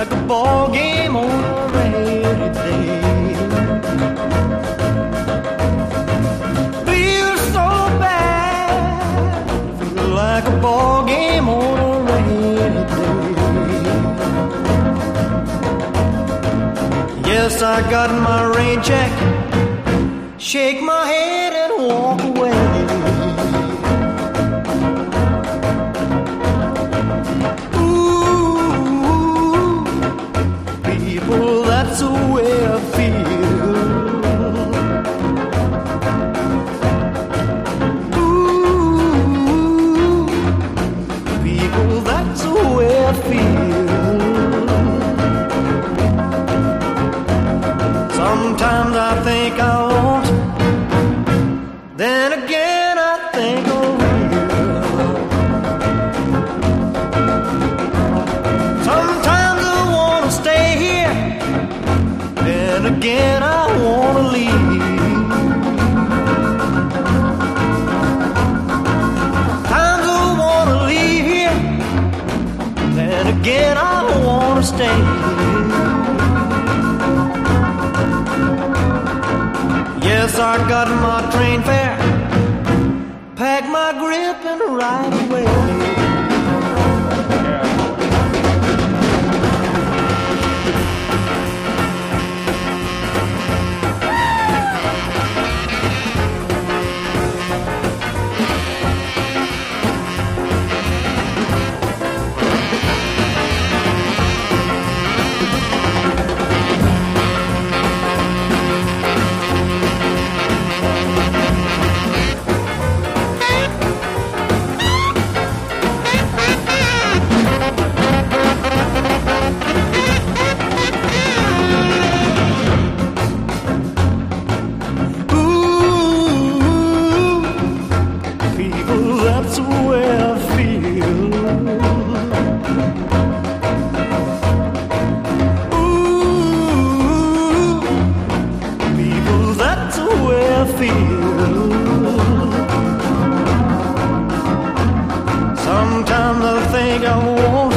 like a ball game on a rainy day. Feel so bad, feel like a ball game on a rainy day. Yes, I got my rain jacket, shake my head and walk away. again I wanna leave. Times I wanna leave here, and again I wanna stay. Yes, I got my train fare, pack my grip and ride away. thing I want.